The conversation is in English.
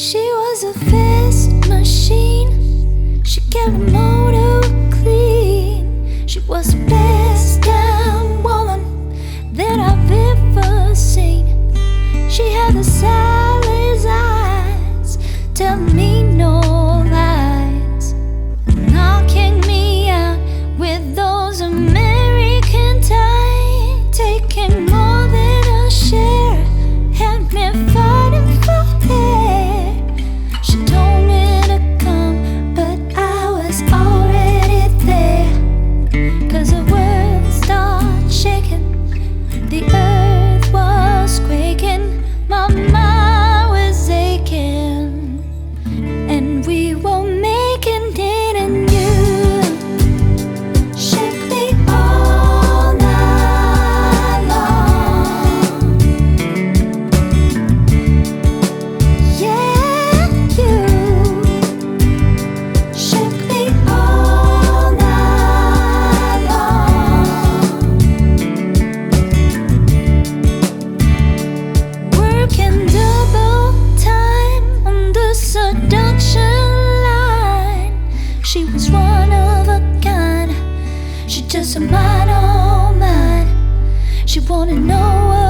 She was a fast machine. She kept the motor clean. She was the best damn woman that I've ever seen. She had the silent eyes. Tell me. mine, oh mine. She wanna know.